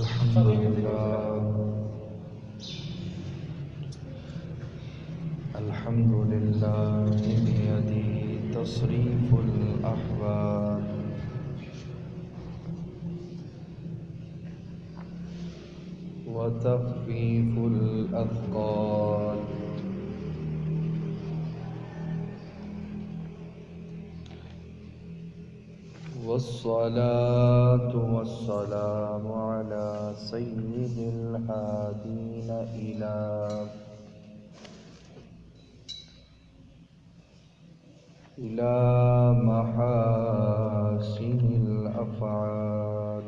الحمد لله. الحمد لله. بيده تصريف الأحوال. وتخفيف الأثقال. والصلاة والسلام على سيد الهادين إلى إلى محاسن الأفعال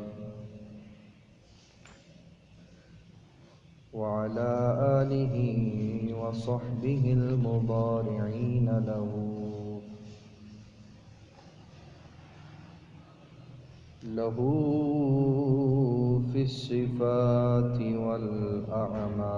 وعلى آله وصحبه المضارعين له له في الصفات والأعمال.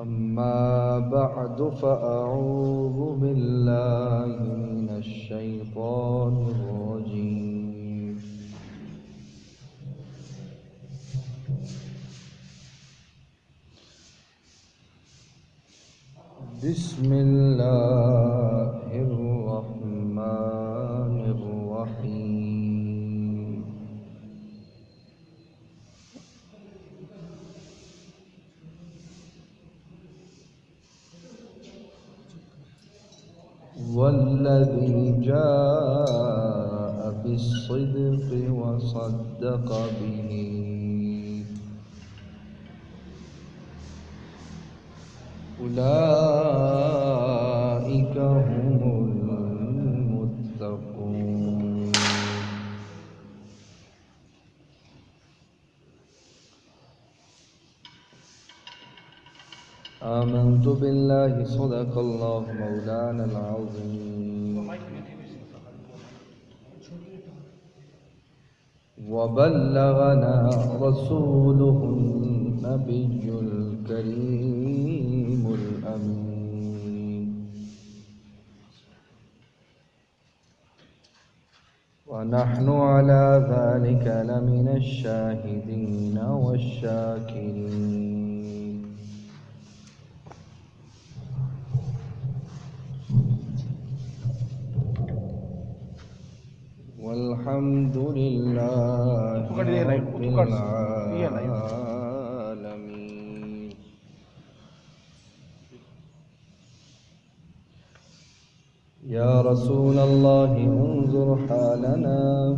أما بعد فأعوذ بالله من الشيطان الرجيم. بسم الله الرحمن الرحيم. والذي جاء بالصدق وصدق به. أولئك آمنت بالله صدق الله مولانا العظيم. وبلغنا رسوله النبي الكريم الأمين. ونحن على ذلك لمن الشاهدين والشاكرين. والحمد لله رب۔ العالمين. يا رسول الله انظر حالنا.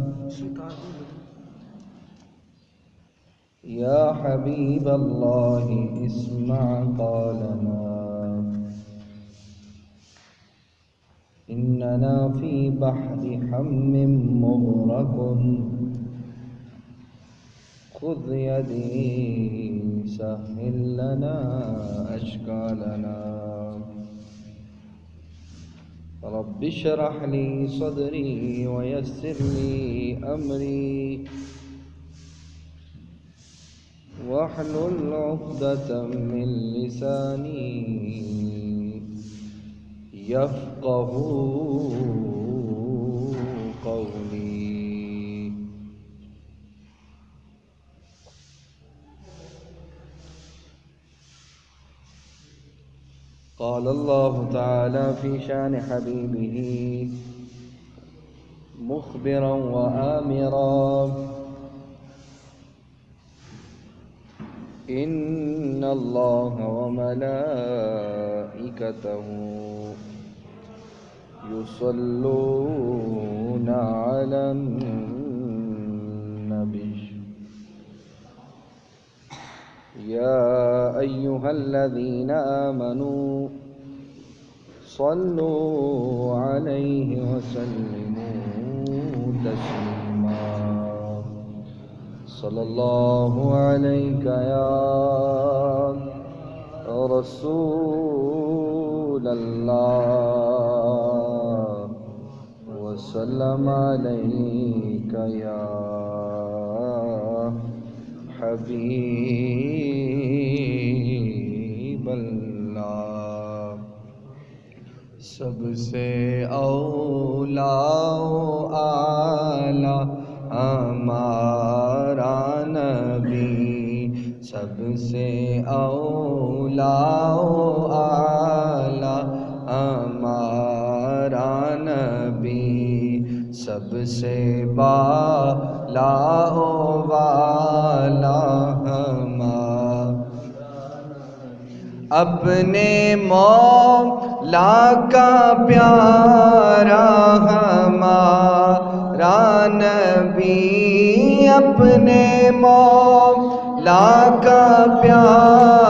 يا حبيب الله اسمع قالنا. إننا في بحر حم مغرق. خذ يدي سهل لنا أشكالنا. رب اشرح لي صدري ويسر لي أمري. واحلل عقدة من لساني. يفقه قولي. قال الله تعالى في شان حبيبه مخبرا وآمرا. إن الله وملائكته يصلون على النبي. يا أيها الذين آمنوا صلوا عليه وسلموا تسليما. صلى الله عليك يا رسول الله. وسلم عليك يا حبيب الله. سب سے اولا آلہ ہمارا نبی. سب سے اولا سے بالا والا اپنے مولا کا پیارا ہمارا نبی اپنے مولا کا پیارا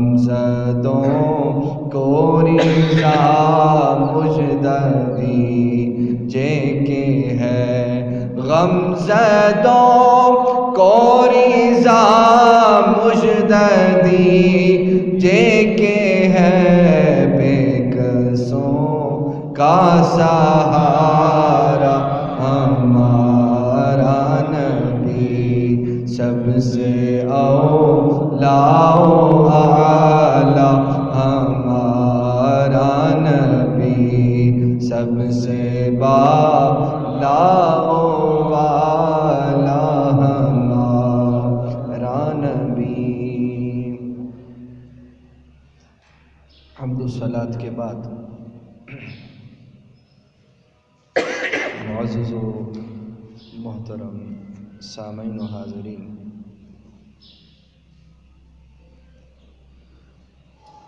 غمزدوں کو رضا مجددی جے کے ہے۔ غمزدوں کو رضا مجددی جے کے ہے۔ بے کسوں کا سہارا ہمارا نبی سب سے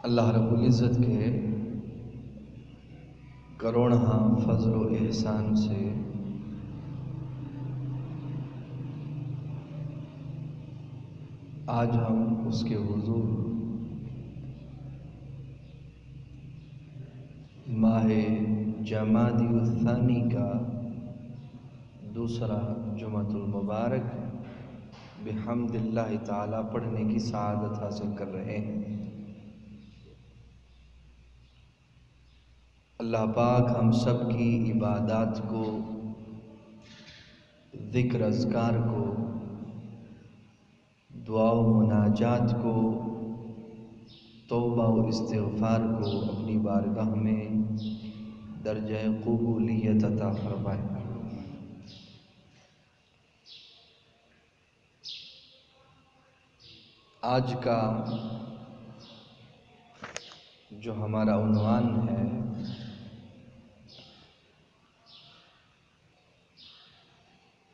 اللہ رب العزت کے کروڑہاں فضل و احسان سے آج ہم اس کے حضور ماہ جمادی الثانی کا دوسرا جمعۃ المبارک بحمد اللہ تعالیٰ پڑھنے کی سعادت حاصل کر رہے ہیں۔ اللہ پاک ہم سب کی عبادات کو، ذکر اذکار کو، دعا و مناجات کو، توبہ و استغفار کو اپنی بارگاہ میں درجہ قبولیت عطا فرمائے۔ آج کا جو ہمارا عنوان ہے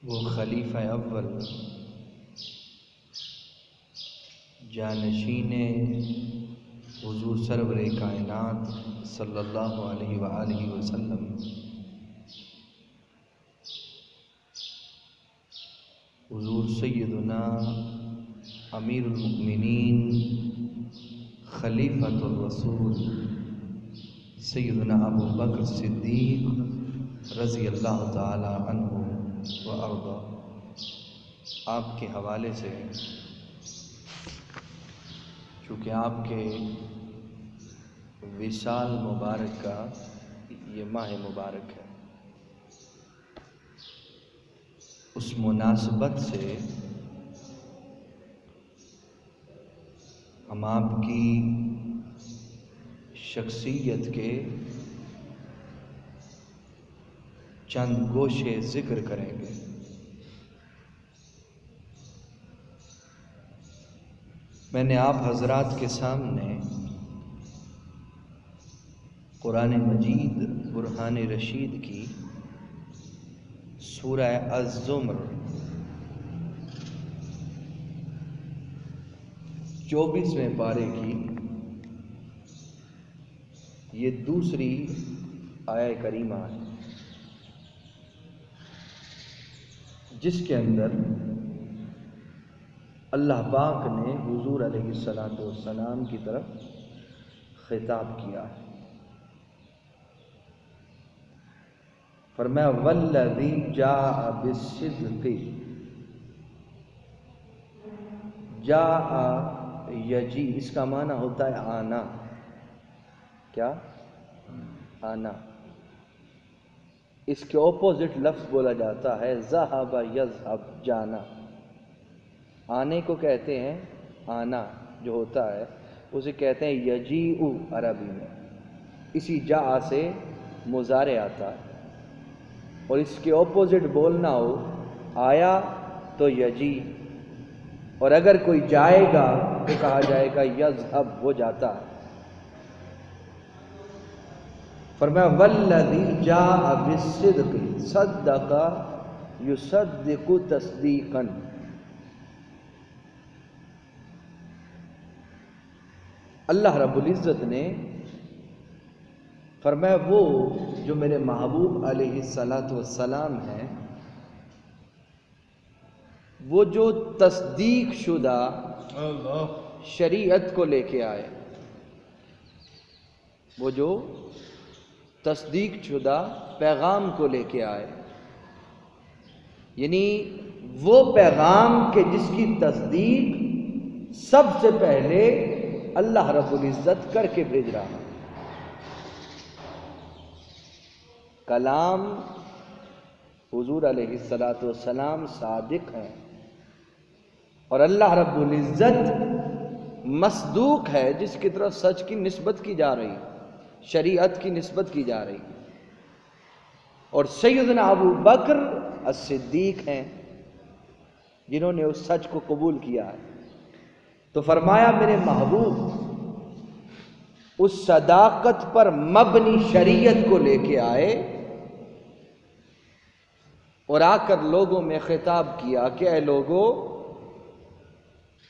وہ خلیفہ اول، جانشین حضور سرور کائنات صلی اللہ علیہ وآلہ وسلم۔ حضور سیدنا امیر المؤمنین، خلیفۃ الرسول، سیدنا ابو بکر صدیق رضی اللہ تعالی عنہ۔ و ارضا۔ آپ کے حوالے سے چونکہ آپ کے وشال مبارک کا یہ ماہ مبارک ہے، اس مناسبت سے ہم آپ کی شخصیت کے چند گوشے ذکر کریں گے۔ میں نے آپ حضرات کے سامنے قرآن مجید، برہان رشید کی سورہ الزمر چوبیسویں پارے کی یہ دوسری آیا کریمہ ہے۔ جس کے اندر اللہ پاک نے حضور علیہ السلاۃ والسلام کی طرف خطاب کیا ہے۔ فرمایا، والذی جاء بالصدق. جاء یجی اس کا معنی ہوتا ہے آنا۔ کیا؟ آنا۔ اس کے اپوزٹ لفظ بولا جاتا ہے، ذہب یذہب، جانا۔ آنے کو کہتے ہیں آنا، جو ہوتا ہے، اسے کہتے ہیں یجی عربی میں۔ اسی جا سے مزارے آتا ہے۔ اور اس کے اپوزٹ بولنا ہو، آیا تو یجی۔ اور اگر کوئی جائے گا تو کہا جائے گا یذہب، وہ جاتا ہے۔ فرمایا والذی جاء بالصدق صدق یصدق تصدیقا. اللہ رب العزت نے فرمایا وہ جو میرے محبوب علیہ السلاۃ والسلام ہیں وہ جو تصدیق شدہ شریعت کو لے کے آئے وہ جو تصدیق شدہ پیغام کو لے کے آئے۔ یعنی وہ پیغام کے جس کی تصدیق سب سے پہلے اللہ رب العزت کر کے بھیج رہا ہے۔ کلام حضور علیہ السلاۃ والسلام صادق ہیں اور اللہ رب العزت مصدوق ہے جس کی طرف سچ کی نسبت کی جا رہی۔ شریعت کی نسبت کی جا رہی اور سیدنا ابو بکر الصدیق ہیں، جنہوں نے اس سچ کو قبول کیا ہے۔ تو فرمایا، میرے محبوب، اس صداقت پر مبنی شریعت کو لے کے آئے اور آ کر لوگوں میں خطاب کیا کہ اے لوگوں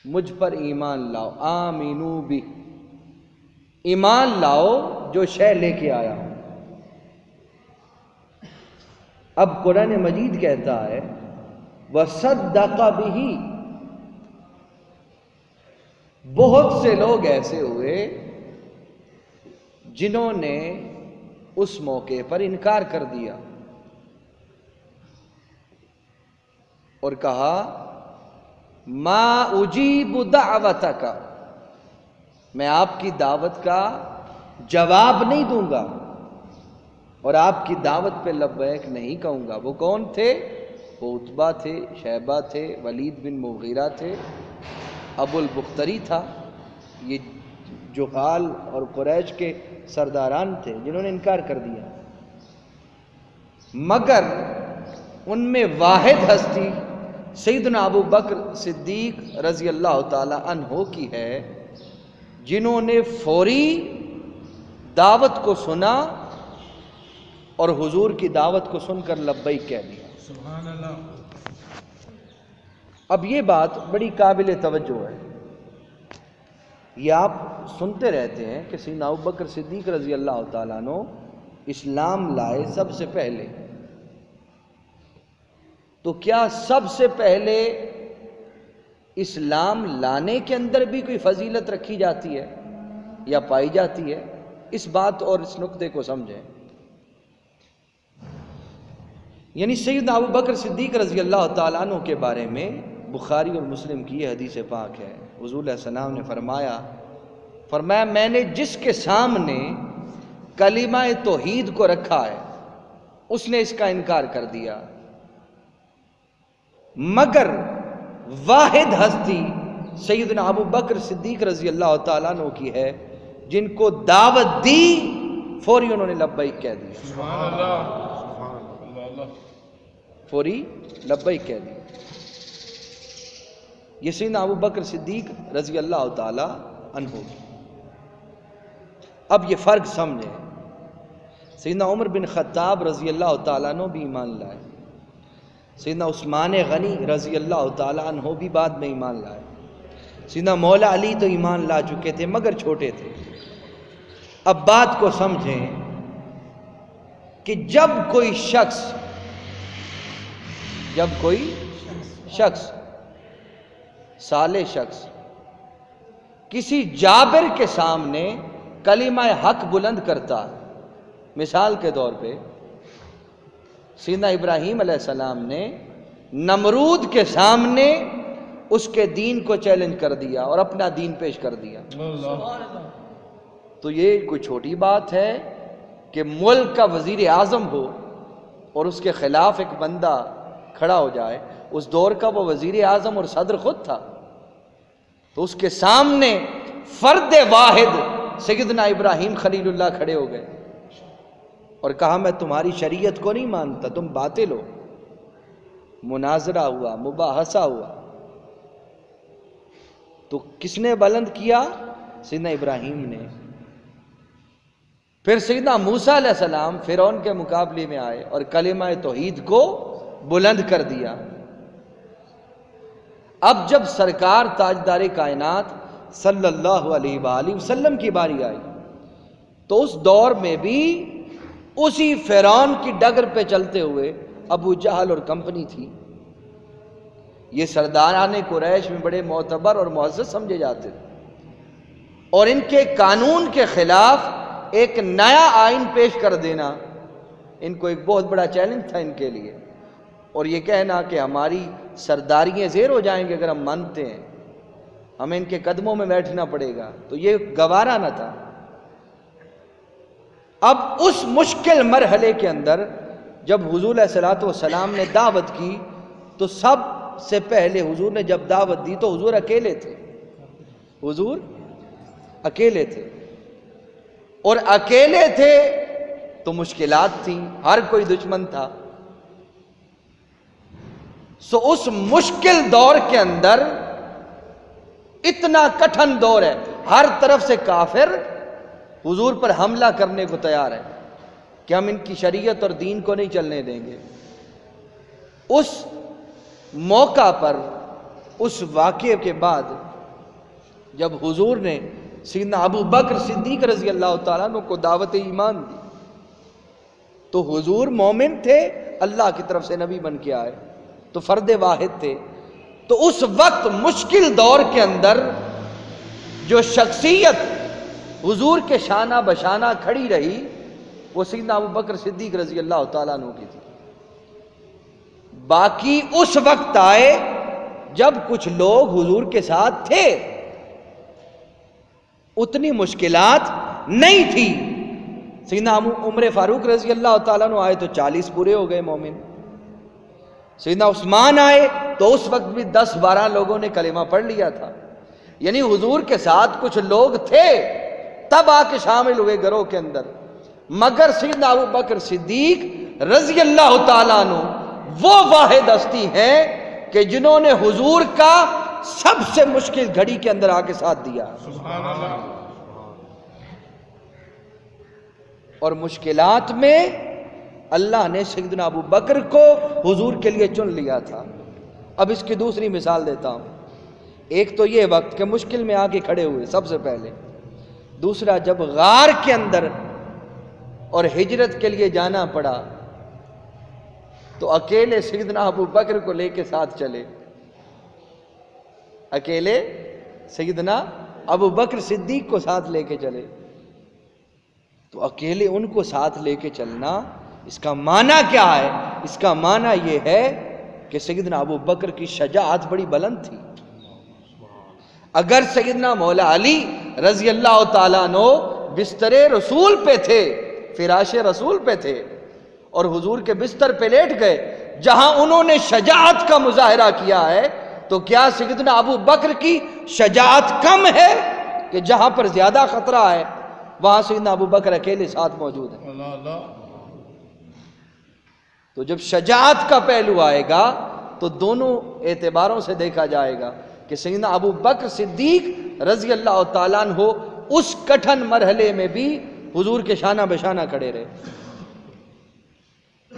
مجھ پر ایمان لاؤ۔ آمینو بھی ایمان لاؤ جو شے لے کے آیا ہوں۔ اب قرآن مجید کہتا ہے وہ صدقہ بھی بہت سے لوگ ایسے ہوئے جنہوں نے اس موقع پر انکار کر دیا اور کہا، ما اجیب دعوت کا میں آپ کی دعوت کا جواب نہیں دوں گا اور آپ کی دعوت پہ لبیک نہیں کہوں گا۔ وہ کون تھے؟ وہ اتبا تھے، شہبہ تھے، ولید بن مغیرہ تھے، ابو البختری تھا۔ یہ جوحال اور قریش کے سرداران تھے جنہوں نے انکار کر دیا۔ مگر ان میں واحد ہستی سیدنا ابو بکر صدیق رضی اللہ تعالی عنہ کی ہے۔ جنہوں نے فوری دعوت کو سنا اور حضور کی دعوت کو سن کر لبئی کہہ دیا۔ سبحان اللہ۔ اب یہ بات بڑی قابل توجہ ہے۔ یہ آپ سنتے رہتے ہیں کہ سیدنا ابو بکر صدیق رضی اللہ تعالیٰ عنہ اسلام لائے سب سے پہلے۔ تو کیا سب سے پہلے اسلام لانے کے اندر بھی کوئی فضیلت رکھی جاتی ہے یا پائی جاتی ہے، اس بات اور اس نقطے کو سمجھیں۔ یعنی سیدنا ابو بکر صدیق رضی اللہ تعالیٰ عنہ کے بارے میں بخاری اور مسلم کی یہ حدیث پاک ہے۔ حضور علیہ السلام نے فرمایا فرمایا، میں نے جس کے سامنے کلمہ توحید کو رکھا ہے، اس نے اس کا انکار کر دیا۔ مگر واحد ہستی سیدنا ابو بکر صدیق رضی اللہ تعالیٰ عنہ کی ہے، جن کو دعوت دی، فوری انہوں نے لبیک کہہ دیا فوری لبیک کہہ دیا یہ سیدنا ابو بکر صدیق رضی اللہ تعالی عنہ۔ اب یہ فرق سمجھے سیدنا عمر بن خطاب رضی اللہ تعالیٰ عنہ بھی ایمان لائے۔ سیدنا عثمان غنی رضی اللہ تعالیٰ عنہ بھی بعد میں ایمان لائے۔ سیدنا مولا علی تو ایمان لا چکے تھے، مگر چھوٹے تھے۔ اب بات کو سمجھیں کہ جب کوئی شخص، جب کوئی شخص سالے شخص کسی جابر کے سامنے کلمہ حق بلند کرتا، مثال کے طور پہ سیدنا ابراہیم علیہ السلام نے نمرود کے سامنے اس کے دین کو چیلنج کر دیا اور اپنا دین پیش کر دیا۔ تو یہ کوئی چھوٹی بات ہے کہ ملک کا وزیر اعظم ہو اور اس کے خلاف ایک بندہ کھڑا ہو جائے، اس دور کا وہ وزیر اعظم اور صدر خود تھا۔ تو اس کے سامنے فرد واحد سیدنا ابراہیم خلیل اللہ کھڑے ہو گئے۔ اور کہا میں تمہاری شریعت کو نہیں مانتا، تم باطل ہو۔ مناظرہ ہوا، مباحثہ ہوا۔ تو کس نے بلند کیا؟ سیدنا ابراہیم نے۔ پھر سیدنا موسیٰ علیہ السلام فرعون کے مقابلے میں آئے اور کلمہ توحید کو بلند کر دیا۔ اب جب سرکار تاجدار کائنات صلی اللہ علیہ وآلہ وسلم کی باری آئی، تو اس دور میں بھی اسی فرعون کی ڈگر پہ چلتے ہوئے ابو جہل اور کمپنی تھی۔ یہ سرداران قریش میں بڑے معتبر اور معزز سمجھے جاتے تھے۔ اور ان کے قانون کے خلاف ایک نیا آئین پیش کر دینا ان کو ایک بہت بڑا چیلنج تھا ان کے لیے۔ اور یہ کہنا کہ ہماری سرداریاں زیر ہو جائیں گے اگر ہم مانتے ہیں۔ ہمیں ان کے قدموں میں بیٹھنا پڑے گا۔ تو یہ گوارا نہ تھا۔ اب اس مشکل مرحلے کے اندر جب حضور صلاحت والسلام نے دعوت کی، تو سب سے پہلے حضور نے جب دعوت دی تو حضور اکیلے تھے۔ حضور اکیلے تھے۔ اور اکیلے تھے تو مشکلات تھیں، ہر کوئی دشمن تھا۔ سو اس مشکل دور کے اندر اتنا کٹھن دور ہے، ہر طرف سے کافر حضور پر حملہ کرنے کو تیار ہے کہ ہم ان کی شریعت اور دین کو نہیں چلنے دیں گے۔ اس موقع پر، اس واقعے کے بعد جب حضور نے سیدنا ابو بکر صدیق رضی اللہ تعالیٰ کو دعوت ایمان دی، تو حضور مومن تھے، اللہ کی طرف سے نبی بن کے آئے، تو فرد واحد تھے۔ تو اس وقت مشکل دور کے اندر جو شخصیت حضور کے شانہ بشانہ کھڑی رہی، وہ سیدنا ابو بکر صدیق رضی اللہ تعالیٰ عنہ کی تھی۔ باقی اس وقت آئے جب کچھ لوگ حضور کے ساتھ تھے۔ اتنی مشکلات نہیں تھی۔ سیدنا عمر فاروق رضی اللہ تعالیٰ عنہ آئے تو چالیس پورے ہو گئے مومن۔ سیدنا عثمان آئے تو اس وقت بھی دس بارہ لوگوں نے کلمہ پڑھ لیا تھا۔ یعنی حضور کے ساتھ کچھ لوگ تھے۔ تب آ کے شامل ہوئے گروہ کے اندر۔ مگر سیدنا ابو بکر صدیق رضی اللہ تعالیٰ عنہ وہ واحد ہستی ہیں کہ جنہوں نے حضور کا سب سے مشکل گھڑی کے اندر آ کے ساتھ دیا۔ اور مشکلات میں اللہ نے سیدنا ابو بکر کو حضور کے لیے چن لیا تھا۔ اب اس کی دوسری مثال دیتا ہوں۔ ایک تو یہ وقت کہ مشکل میں آ کے کھڑے ہوئے سب سے پہلے۔ دوسرا جب غار کے اندر اور ہجرت کے لیے جانا پڑا، تو اکیلے سیدنا ابو بکر کو لے کے ساتھ چلے۔ اکیلے سیدنا ابو بکر صدیق کو ساتھ لے کے چلے۔ تو اکیلے ان کو ساتھ لے کے چلنا، اس کا معنی کیا ہے؟ اس کا معنی یہ ہے کہ سیدنا ابو بکر کی شجاعت بڑی بلند تھی۔ اگر سیدنا مولا علی رضی اللہ تعالیٰ نو بستر رسول پہ تھے فراش رسول پہ تھے۔ اور حضور کے بستر پہ لیٹ گئے۔ جہاں انہوں نے شجاعت کا مظاہرہ کیا ہے تو کیا سیدنا ابو بکر کی شجاعت کم ہے کہ جہاں پر زیادہ خطرہ ہے وہاں سیدنا ابو بکر اکیلے ساتھ موجود ہے تو جب شجاعت کا پہلو آئے گا تو دونوں اعتباروں سے دیکھا جائے گا کہ سیدنا ابو بکر صدیق رضی اللہ تعالیٰ ہو اس کٹھن مرحلے میں بھی حضور کے شانہ بشانہ کھڑے رہے۔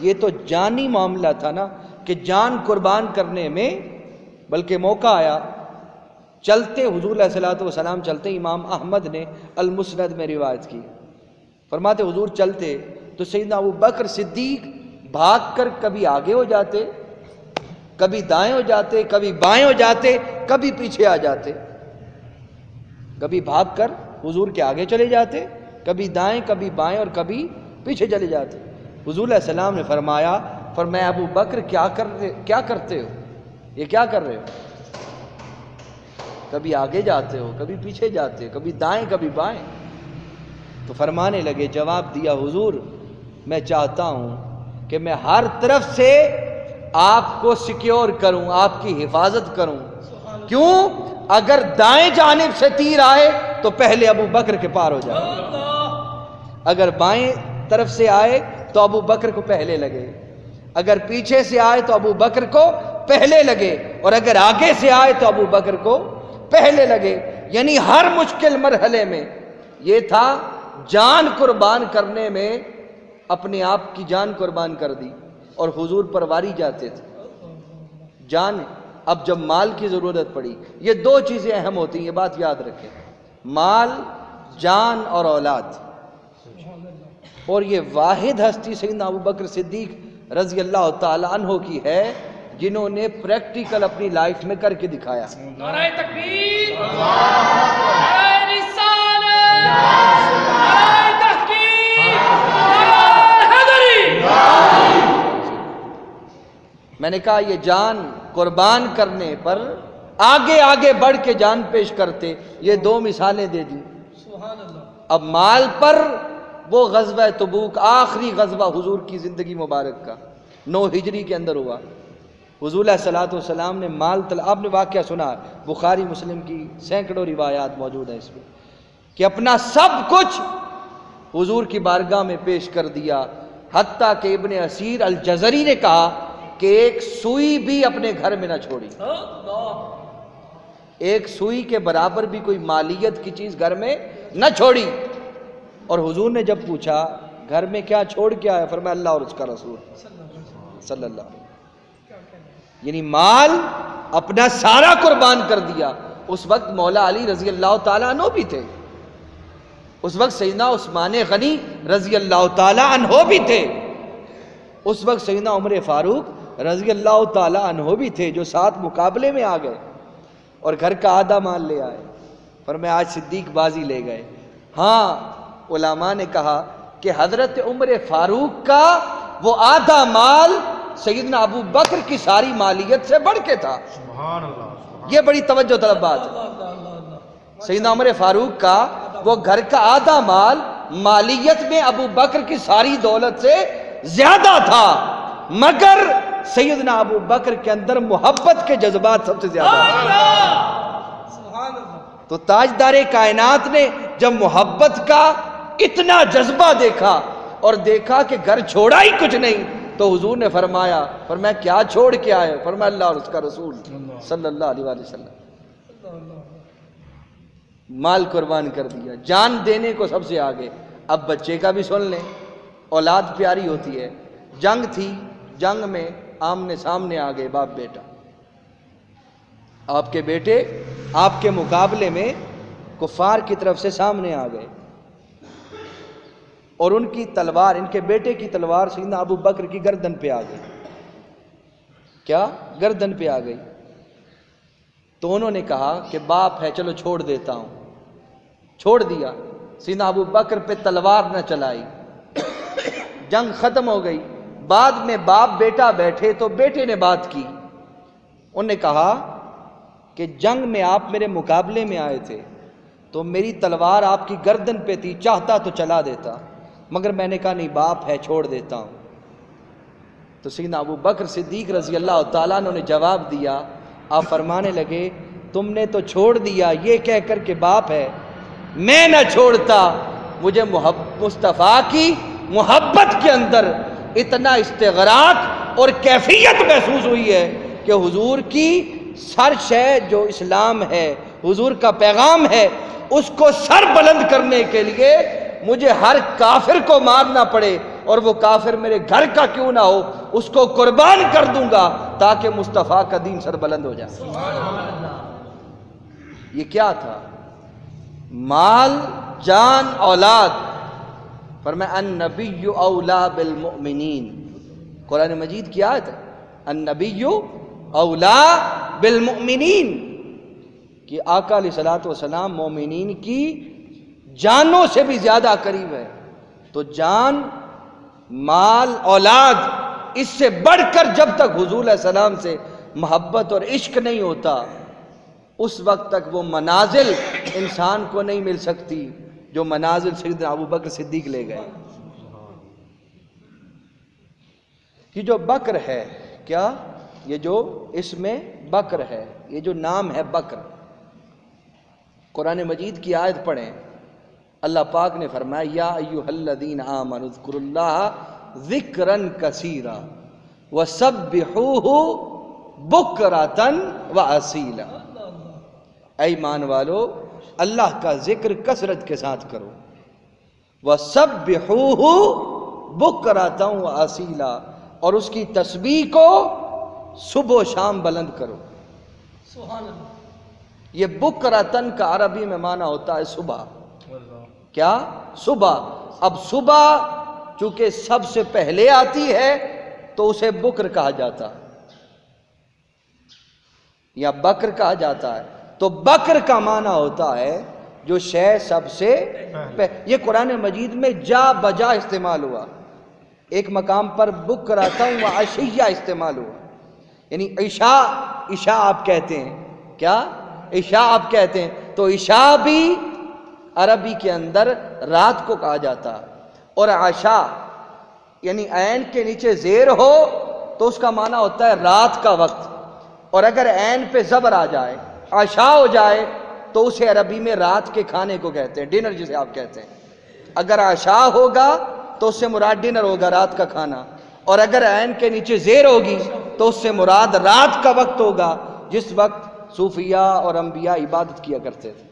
یہ تو جانی معاملہ تھا نا کہ جان قربان کرنے میں بلکہ موقع آیا۔ چلتے حضور علیہ السلام وسلام چلتے امام احمد نے المسند میں روایت کی۔ فرماتے حضور چلتے تو سیدنا ابو بکر صدیق بھاگ کر کبھی آگے ہو جاتے، کبھی دائیں ہو جاتے، کبھی بائیں ہو جاتے، کبھی پیچھے آ جاتے۔ کبھی بھاگ کر حضور کے آگے چلے جاتے، کبھی دائیں، کبھی بائیں اور کبھی پیچھے چلے جاتے۔ حضور علیہ السلام نے فرمایا فرمایا ابو بکر کیا کر کیا کرتے ہو؟ یہ کیا کر رہے ہو؟ کبھی آگے جاتے ہو، کبھی پیچھے جاتے ہو کبھی دائیں، کبھی بائیں۔ تو فرمانے لگے، جواب دیا، حضور، میں چاہتا ہوں کہ میں ہر طرف سے آپ کو سیکیور کروں، آپ کی حفاظت کروں۔ کیوں؟ اگر دائیں جانب سے تیر آئے تو پہلے ابو بکر کے پار ہو جائے۔ اگر بائیں طرف سے آئے تو ابو بکر کو پہلے لگے۔ اگر پیچھے سے آئے تو ابو بکر کو پہلے لگے۔ اور اگر آگے سے آئے تو ابو بکر کو پہلے لگے۔ یعنی ہر مشکل مرحلے میں یہ تھا جان قربان کرنے میں اپنے آپ کی جان قربان کر دی اور حضور پر واری جاتے تھے۔ جان اب جب مال کی ضرورت پڑی یہ دو چیزیں اہم ہوتی ہیں یہ بات یاد رکھیں۔ مال جان اور اولاد۔ اور یہ واحد ہستی سیدنا ابو بکر صدیق رضی اللہ تعالیٰ عنہ کی ہے جنہوں نے پریکٹیکل اپنی لائف میں کر کے دکھایا۔ میں نے کہا یہ جان قربان کرنے پر آگے آگے بڑھ کے جان پیش کرتے یہ دو مثالیں دے دی اب مال پر وہ غزوہ تبوک آخری غزوہ حضور کی زندگی مبارک کا نو ہجری کے اندر ہوا۔ حضور صلاحت والسلام نے مال تل آپ نے واقعہ سنا بخاری مسلم کی سینکڑوں روایات موجود ہیں اس میں کہ اپنا سب کچھ حضور کی بارگاہ میں پیش کر دیا۔ حتیٰ کہ ابن اسیر الجزری نے کہا کہ ایک سوئی بھی اپنے گھر میں نہ چھوڑی۔ ایک سوئی کے برابر بھی کوئی مالیت کی چیز گھر میں نہ چھوڑی۔ اور حضور نے جب پوچھا، گھر میں کیا چھوڑ کے آیا؟ فرمایا، اللہ اور اس کا رسول۔ صلی اللہ علیہ یعنی مال اپنا سارا قربان کر دیا۔ اس وقت مولا علی رضی اللہ تعالیٰ عنہ بھی تھے۔ اس وقت سیدنا عثمان غنی رضی اللہ تعالیٰ عنہ بھی تھے۔ اس وقت سیدنا عمر فاروق رضی اللہ تعالیٰ عنہ بھی تھے جو ساتھ مقابلے میں آ گئے اور گھر کا آدھا مال لے آئے پر میں آج صدیق بازی لے گئے ہاں علماء نے کہا کہ حضرت عمر فاروق کا وہ آدھا مال سیدنا ابو بکر کی ساری مالیت سے بڑھ کے تھا۔ یہ بڑی توجہ طلب بات سیدنا عمر فاروق کا وہ گھر کا آدھا مال مالیت میں ابو بکر کی ساری دولت سے زیادہ تھا مگر سیدنا ابو بکر کے اندر محبت کے جذبات سب سے زیادہ تو تاجدار کائنات نے جب محبت کا اتنا جذبہ دیکھا اور دیکھا کہ گھر چھوڑا ہی کچھ نہیں تو حضور نے فرمایا فرمایا کیا چھوڑ کے آئے فرمایا اللہ اور اس کا رسول صلی اللہ علیہ وسلم۔ مال قربان کر دیا۔ جان دینے کو سب سے آگے۔ اب بچے کا بھی سن لیں۔ اولاد پیاری ہوتی ہے۔ جنگ تھی جنگ میں آمنے سامنے آ گئے، باپ بیٹا۔ آپ کے بیٹے آپ کے مقابلے میں کفار کی طرف سے سامنے آ گئے۔ اور ان کی تلوار، ان کے بیٹے کی تلوار سیدنا ابو بکر کی گردن پہ آ گئی۔ کیا؟ گردن پہ آ گئی۔ تو انہوں نے کہا کہ باپ ہے، چلو چھوڑ دیتا ہوں۔ چھوڑ دیا۔ سینا ابو بکر پہ تلوار نہ چلائی۔ جنگ ختم ہو گئی۔ بعد میں باپ بیٹا بیٹھے تو بیٹے نے بات کی۔ انہوں نے کہا کہ جنگ میں آپ میرے مقابلے میں آئے تھے، تو میری تلوار آپ کی گردن پہ تھی، چاہتا تو چلا دیتا، مگر میں نے کہا نہیں، باپ ہے، چھوڑ دیتا ہوں۔ تو سیدنا ابو بکر صدیق رضی اللہ تعالیٰ نے جواب دیا۔ آپ فرمانے لگے، تم نے تو چھوڑ دیا، یہ کہہ کر کے باپ ہے، میں نہ چھوڑتا، مجھے مصطفیٰ کی محبت کے اندر اتنا استغراق اور کیفیت محسوس ہوئی ہے کہ حضور کی سر شے جو اسلام ہے، حضور کا پیغام ہے، اس کو سر بلند کرنے کے لیے مجھے ہر کافر کو مارنا پڑے اور وہ کافر میرے گھر کا کیوں نہ ہو، اس کو قربان کر دوں گا تاکہ مصطفیٰ کا دین سر بلند ہو جائے۔ یہ کیا تھا؟ مال، جان، اولاد پر میں ان نبی اولا بالمؤمنین. قرآن مجید کیا ہے ان نبی اولا بالمؤمنین. کہ آقا علیہ السلاۃ والسلام مومنین کی جانوں سے بھی زیادہ قریب ہے، تو جان، مال، اولاد، اس سے بڑھ کر جب تک حضور علیہ السلام سے محبت اور عشق نہیں ہوتا، اس وقت تک وہ منازل انسان کو نہیں مل سکتی۔ جو منازل سیدنا ابو بکر صدیق لے گئے۔ یہ جو بکر ہے، کیا؟ یہ جو اس میں بکر ہے، یہ جو نام ہے بکر۔ قرآن مجید کی آیت پڑھیں۔ اللہ پاک نے فرمایا، یا ایوہ الذین آمنوا اذکر اللہ ذکرن کثیرا وسبحوہ بکراتن و اسیلا اے ایمان والو اللہ کا ذکر کثرت کے ساتھ کرو۔ وسبحوہ بکراتن و اسیلا اور اس کی تسبیح کو صبح و شام بلند کرو۔ سبحان اللہ۔ یہ بکراتن کا عربی میں معنی ہوتا ہے صبح۔ کیا؟ صبح۔ اب صبح چونکہ سب سے پہلے آتی ہے تو اسے بکر کہا جاتا۔ یا بکر کہا جاتا ہے۔ تو بکر کا معنی ہوتا ہے جو شے سب سے یہ قرآن مجید میں جا بجا استعمال ہوا۔ ایک مقام پر بک کراتا ہوں اشیہ استعمال ہوا۔ یعنی عشاء عشاء آپ کہتے ہیں۔ کیا؟ عشاء آپ کہتے ہیں۔ تو عشاء بھی عربی کے اندر رات کو کہا جاتا۔ اور عشاء یعنی عین کے نیچے زیر ہو تو اس کا معنی ہوتا ہے رات کا وقت۔ اور اگر عین پہ زبر آ جائے عشاء ہو جائے تو اسے عربی میں رات کے کھانے کو کہتے ہیں، ڈنر جسے آپ کہتے ہیں۔ اگر عشاء ہوگا تو اس سے مراد ڈنر ہوگا رات کا کھانا، اور اگر عین کے نیچے زیر ہوگی تو اس سے مراد رات کا وقت ہوگا، جس وقت صوفیہ اور انبیاء عبادت کیا کرتے تھے۔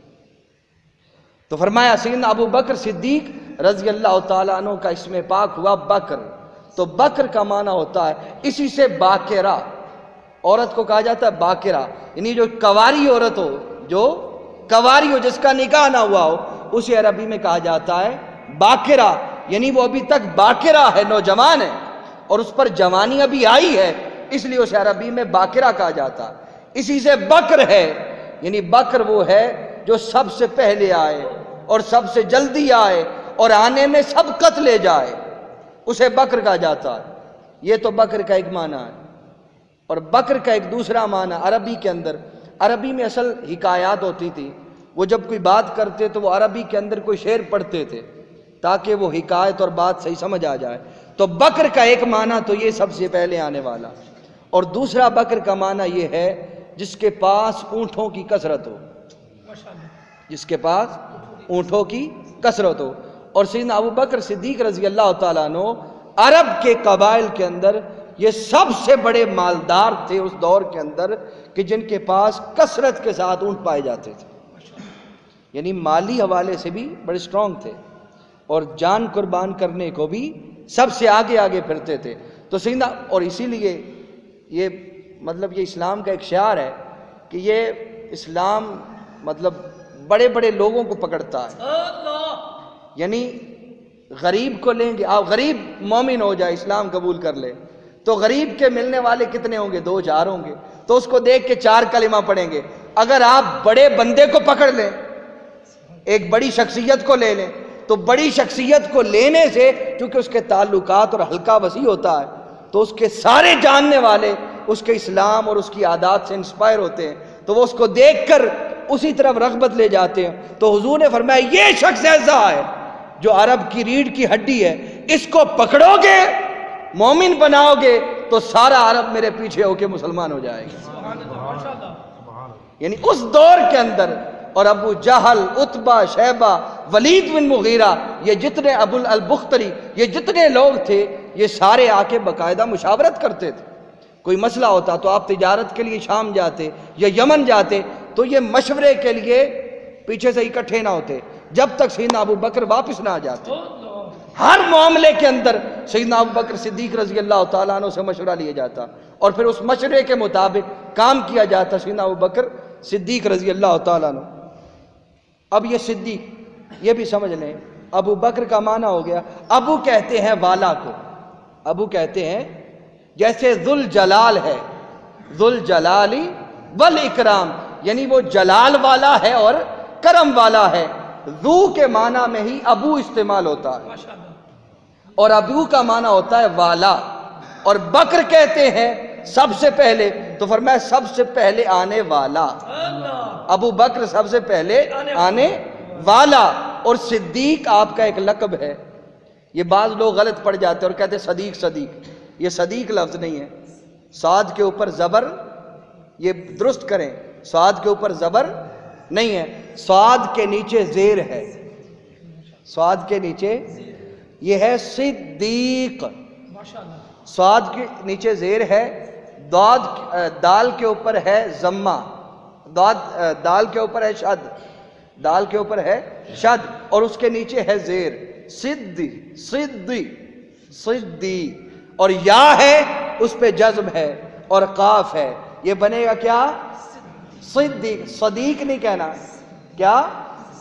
تو فرمایا سین ابو بکر صدیق رضی اللہ تعالیٰ عنہ کا اس میں پاک ہوا بکر۔ تو بکر کا معنی ہوتا ہے، اسی سے باقرہ۔ عورت کو کہا جاتا ہے باقرہ یعنی جو کواری عورت ہو، جو کواری ہو، جس کا نکاح نہ ہوا ہو، اسے عربی میں کہا جاتا ہے باقرہ یعنی وہ ابھی تک باقرہ ہے، نوجوان ہے، اور اس پر جوانی ابھی آئی ہے، اس لیے اسے عربی میں باقرہ کہا جاتا اسی سے بکر ہے یعنی بکر وہ ہے جو سب سے پہلے آئے اور سب سے جلدی آئے اور آنے میں سبقت لے جائے، اسے بکر کہا جاتا ہے۔ یہ تو بکر کا ایک معنی ہے۔ اور بکر کا ایک دوسرا معنی عربی کے اندر، عربی میں اصل حکایات ہوتی تھی، وہ جب کوئی بات کرتے تو وہ عربی کے اندر کوئی شعر پڑھتے تھے، تاکہ وہ حکایت اور بات صحیح سمجھ آ جائے۔ تو بکر کا ایک معنی تو یہ سب سے پہلے آنے والا۔ اور دوسرا بکر کا معنی یہ ہے جس کے پاس اونٹوں کی کثرت ہو۔ جس کے پاس اونٹوں کی کثرت ہو۔ اور سیدنا ابو بکر صدیق رضی اللہ تعالیٰ عنہ عرب کے قبائل کے اندر یہ سب سے بڑے مالدار تھے اس دور کے اندر کہ جن کے پاس کثرت کے ساتھ اونٹ پائے جاتے تھے۔ یعنی مالی حوالے سے بھی بڑے سٹرونگ تھے اور جان قربان کرنے کو بھی سب سے آگے آگے پھرتے تھے۔ تو سیدنا اور اسی لیے یہ مطلب یہ اسلام کا ایک شعر ہے کہ یہ اسلام مطلب بڑے بڑے لوگوں کو پکڑتا ہے۔ یعنی غریب کو لیں گے آپ غریب مومن ہو جائے، اسلام قبول کر لے۔ تو غریب کے ملنے والے کتنے ہوں گے؟ دو چار ہوں گے۔ تو اس کو دیکھ کے چار کلمہ پڑھیں گے۔ اگر آپ بڑے بندے کو پکڑ لیں، ایک بڑی شخصیت کو لے لیں، تو بڑی شخصیت کو لینے سے کیونکہ اس کے تعلقات اور حلقہ وسیع ہوتا ہے، تو اس کے سارے جاننے والے اس کے اسلام اور اس کی عادات سے انسپائر ہوتے ہیں۔ تو وہ اس کو دیکھ کر اسی طرف رغبت لے جاتے ہیں۔ تو حضور نے فرمایا، یہ شخص ایسا ہے جو عرب کی ریڑھ کی ہڈی ہے، اس کو پکڑو گے مومن بناؤ گے تو سارا عرب میرے پیچھے ہو کے مسلمان ہو جائے گا۔ یعنی اس دور کے اندر، اور ابو جہل اتبا شہبہ ولید بن مغیرہ، یہ جتنے ابو البختری، یہ جتنے لوگ تھے، یہ سارے آ کے باقاعدہ مشاورت کرتے تھے۔ کوئی مسئلہ ہوتا تو آپ تجارت کے لیے شام جاتے یا یمن جاتے، تو یہ مشورے کے لیے پیچھے سے اکٹھے نہ ہوتے، جب تک سیدنا ابو بکر واپس نہ آ جاتے۔ ہر معاملے کے اندر سیدنا ابو بکر صدیق رضی اللہ تعالیٰ عنہ سے مشورہ لیا جاتا اور پھر اس مشورے کے مطابق کام کیا جاتا سیدنا ابو بکر صدیق رضی اللہ تعالیٰ عنہ۔ اب یہ صدیق، یہ بھی سمجھ لیں، ابو بکر کا معنی ہو گیا۔ ابو کہتے ہیں والا کو۔ ابو کہتے ہیں جیسے ذل جلال ہے۔ ذل جلالی ول اکرام یعنی وہ جلال والا ہے اور کرم والا ہے۔ ذو کے معنی میں ہی ابو استعمال ہوتا ہے۔ اور ابو کا معنی ہوتا ہے والا۔ اور بکر کہتے ہیں سب سے پہلے تو فرمایا سب سے پہلے آنے والا۔ ابو بکر سب سے پہلے آنے والا۔ اور صدیق آپ کا ایک لقب ہے۔ یہ بعض لوگ غلط پڑ جاتے اور کہتے صدیق صدیق۔ یہ صدیق لفظ نہیں ہے۔ سعد کے اوپر زبر یہ درست کریں۔ سعد کے اوپر زبر نہیں ہے۔ سعد کے نیچے زیر ہے۔ سعد کے نیچے یہ ہے صدیق۔ سعد کے نیچے زیر ہے داد دال کے اوپر ہے زمہ داد دال کے اوپر ہے شد۔ دال کے اوپر ہے شد اور اس کے نیچے ہے زیر۔ صدی صدی صدی۔ اور یا ہے اس پہ جزم ہے اور قاف ہے۔ یہ بنے گا کیا؟ صدیق صدیق نہیں کہنا۔ کیا؟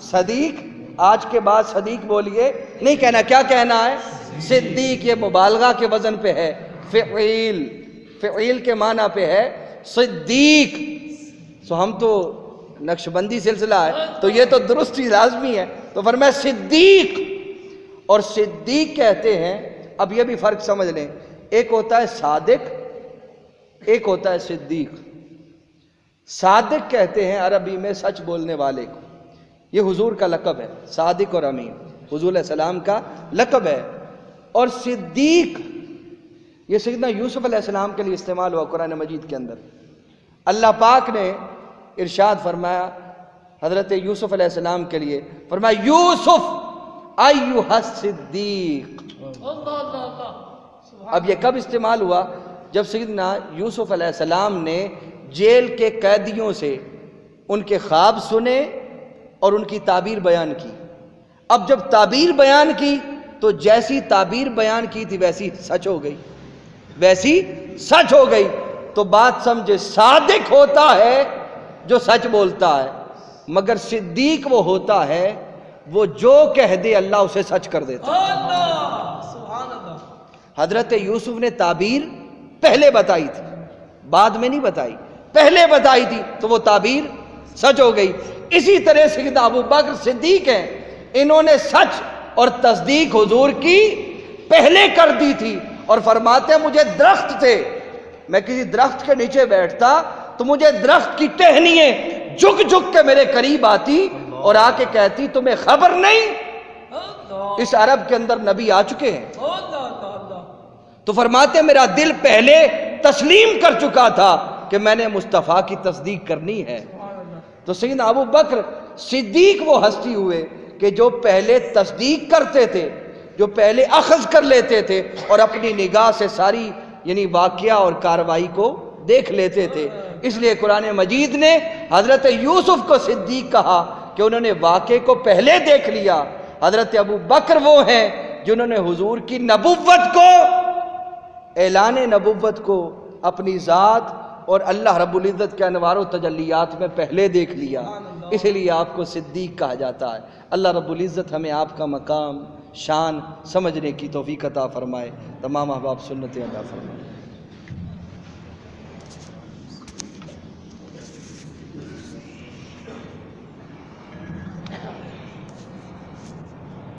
صدیق۔ آج کے بعد صدیق بولیے، نہیں کہنا، کیا کہنا ہے؟ صدیق یہ مبالغہ کے وزن پہ ہے، فعیل فعیل کے معنی پہ ہے، صدیق۔ سو ہم تو نقش بندی سلسلہ ہے، تو یہ تو درستی لازمی ہے۔ تو فرمایا، صدیق۔ اور صدیق کہتے ہیں، اب یہ بھی فرق سمجھ لیں، ایک ہوتا ہے صادق، ایک ہوتا ہے صدیق۔ صادق کہتے ہیں عربی میں سچ بولنے والے کو۔ یہ حضور کا لقب ہے، صادق اور امین۔ حضور علیہ السلام کا لقب ہے۔ اور صدیق، یہ سیدنا یوسف علیہ السلام کے لیے استعمال ہوا قرآن مجید کے اندر۔ اللہ پاک نے ارشاد فرمایا حضرت یوسف علیہ السلام کے لیے، فرمایا، یوسف ایوہ صدیق. اب یہ کب استعمال ہوا؟ جب سیدنا یوسف علیہ السلام نے جیل کے قیدیوں سے ان کے خواب سنے اور ان کی تعبیر بیان کی۔ اب جب تعبیر بیان کی تو جیسی تعبیر بیان کی تھی ویسی سچ ہو گئی۔ ویسی سچ ہو گئی۔ تو بات سمجھے صادق ہوتا ہے جو سچ بولتا ہے مگر صدیق وہ ہوتا ہے وہ جو کہہ دے اللہ اسے سچ کر دیتا حضرت یوسف نے تعبیر پہلے بتائی تھی بعد میں نہیں بتائی۔ پہلے بتائی تھی تو وہ تعبیر سچ ہو گئی۔ اسی طرح سیدنا ابو بکر صدیق ہیں۔ انہوں نے سچ اور تصدیق حضور کی پہلے کر دی تھی۔ اور فرماتے ہیں، مجھے درخت تھے۔ میں کسی درخت کے نیچے بیٹھتا تو مجھے درخت کی ٹہنیے جھک جھک کے میرے قریب آتی اور آ کے کہتی، تمہیں خبر نہیں؟ اس عرب کے اندر نبی آ چکے ہیں۔ تو فرماتے میرا دل پہلے تسلیم کر چکا تھا کہ میں نے مصطفیٰ کی تصدیق کرنی ہے۔ تو سیدنا ابو بکر صدیق وہ ہستی ہوئے کہ جو پہلے تصدیق کرتے تھے، جو پہلے اخذ کر لیتے تھے اور اپنی نگاہ سے ساری یعنی واقعہ اور کاروائی کو دیکھ لیتے تھے۔ اس لیے قرآن مجید نے حضرت یوسف کو صدیق کہا کہ انہوں نے واقعے کو پہلے دیکھ لیا۔ حضرت ابو بکر وہ ہیں جنہوں نے حضور کی نبوت کو، اعلان نبوت کو اپنی ذات اور اللہ رب العزت کے انوار و تجلیات میں پہلے دیکھ لیا۔ اسی لیے آپ کو صدیق کہا جاتا ہے۔ اللہ رب العزت ہمیں آپ کا مقام، شان سمجھنے کی توفیق عطا فرمائے۔ تمام احباب سنتیں عطا فرمائے۔